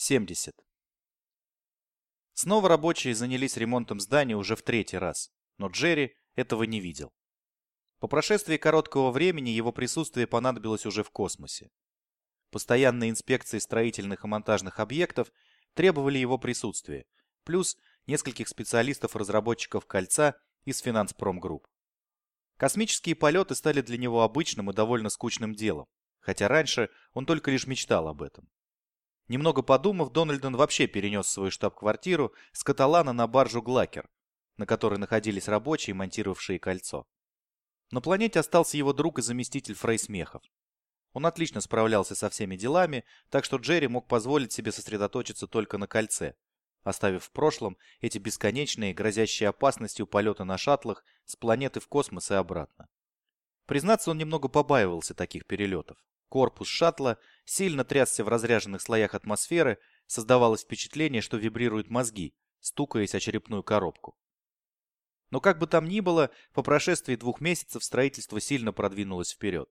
70. Снова рабочие занялись ремонтом здания уже в третий раз, но Джерри этого не видел. По прошествии короткого времени его присутствие понадобилось уже в космосе. Постоянные инспекции строительных и монтажных объектов требовали его присутствия, плюс нескольких специалистов-разработчиков кольца из Финанспромгрупп. Космические полеты стали для него обычным и довольно скучным делом, хотя раньше он только лишь мечтал об этом. Немного подумав, Дональдон вообще перенес свою штаб-квартиру с Каталана на баржу Глакер, на которой находились рабочие, монтировавшие кольцо. На планете остался его друг и заместитель Фрей Смехов. Он отлично справлялся со всеми делами, так что Джерри мог позволить себе сосредоточиться только на кольце, оставив в прошлом эти бесконечные, грозящие опасностью полеты на шаттлах с планеты в космос и обратно. Признаться, он немного побаивался таких перелетов. Корпус шаттла сильно трясся в разряженных слоях атмосферы, создавалось впечатление, что вибрируют мозги, стукаясь о черепную коробку. Но как бы там ни было, по прошествии двух месяцев строительство сильно продвинулось вперед.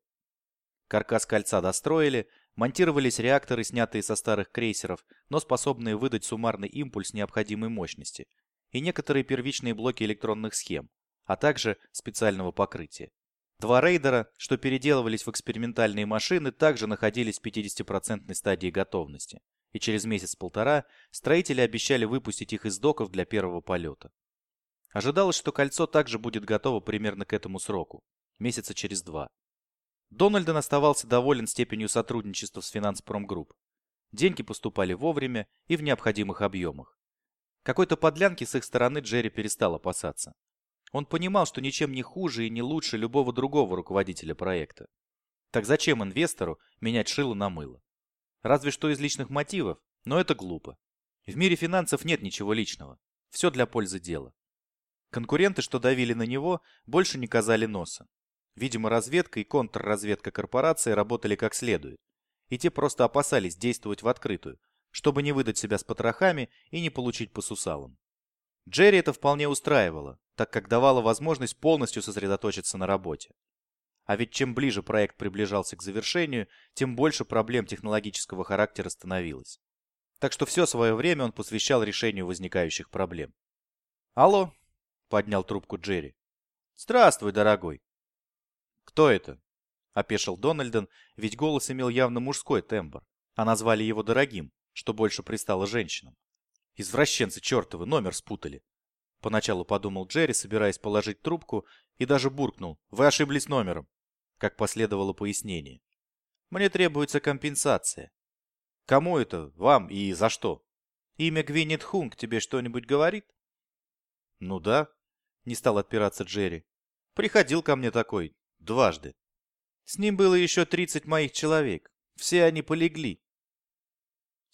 Каркас кольца достроили, монтировались реакторы, снятые со старых крейсеров, но способные выдать суммарный импульс необходимой мощности, и некоторые первичные блоки электронных схем, а также специального покрытия. Два рейдера, что переделывались в экспериментальные машины, также находились в 50% стадии готовности, и через месяц-полтора строители обещали выпустить их из доков для первого полета. Ожидалось, что кольцо также будет готово примерно к этому сроку, месяца через два. Дональден оставался доволен степенью сотрудничества с Финанспромгрупп. Деньги поступали вовремя и в необходимых объемах. Какой-то подлянки с их стороны Джерри перестал опасаться. Он понимал, что ничем не хуже и не лучше любого другого руководителя проекта. Так зачем инвестору менять шило на мыло? Разве что из личных мотивов, но это глупо. В мире финансов нет ничего личного. Все для пользы дела. Конкуренты, что давили на него, больше не казали носа. Видимо, разведка и контрразведка корпорации работали как следует. И те просто опасались действовать в открытую, чтобы не выдать себя с потрохами и не получить по сусалам. Джерри это вполне устраивало, так как давало возможность полностью сосредоточиться на работе. А ведь чем ближе проект приближался к завершению, тем больше проблем технологического характера становилось. Так что все свое время он посвящал решению возникающих проблем. «Алло», — поднял трубку Джерри. «Здравствуй, дорогой». «Кто это?» — опешил Дональден, ведь голос имел явно мужской тембр, а назвали его дорогим, что больше пристало женщинам. Извращенцы чертовы, номер спутали. Поначалу подумал Джерри, собираясь положить трубку, и даже буркнул. Вы ошиблись номером. Как последовало пояснение. Мне требуется компенсация. Кому это? Вам и за что? Имя Гвинет Хунг тебе что-нибудь говорит? Ну да. Не стал отпираться Джерри. Приходил ко мне такой. Дважды. С ним было еще 30 моих человек. Все они полегли.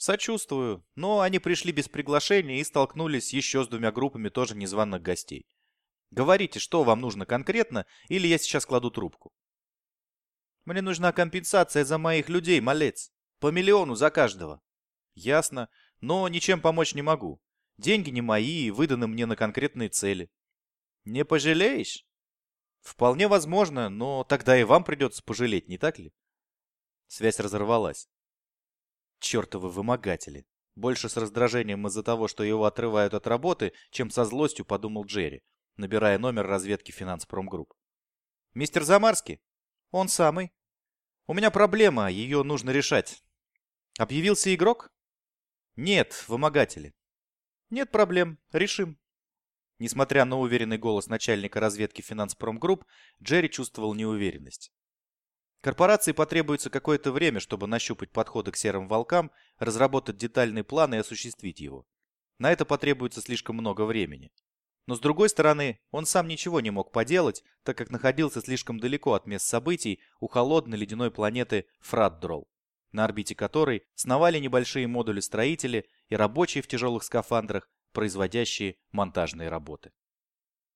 Сочувствую, но они пришли без приглашения и столкнулись еще с двумя группами тоже незваных гостей. Говорите, что вам нужно конкретно, или я сейчас кладу трубку. Мне нужна компенсация за моих людей, малец. По миллиону за каждого. Ясно, но ничем помочь не могу. Деньги не мои и выданы мне на конкретные цели. Не пожалеешь? Вполне возможно, но тогда и вам придется пожалеть, не так ли? Связь разорвалась. Чертовы вымогатели. Больше с раздражением из-за того, что его отрывают от работы, чем со злостью, подумал Джерри, набирая номер разведки Финанспромгрупп. «Мистер Замарский?» «Он самый. У меня проблема, ее нужно решать. Объявился игрок?» «Нет, вымогатели». «Нет проблем, решим». Несмотря на уверенный голос начальника разведки Финанспромгрупп, Джерри чувствовал неуверенность. Корпорации потребуется какое-то время, чтобы нащупать подходы к серым волкам, разработать детальный план и осуществить его. На это потребуется слишком много времени. Но с другой стороны, он сам ничего не мог поделать, так как находился слишком далеко от мест событий у холодной ледяной планеты Фраддрол, на орбите которой сновали небольшие модули-строители и рабочие в тяжелых скафандрах, производящие монтажные работы.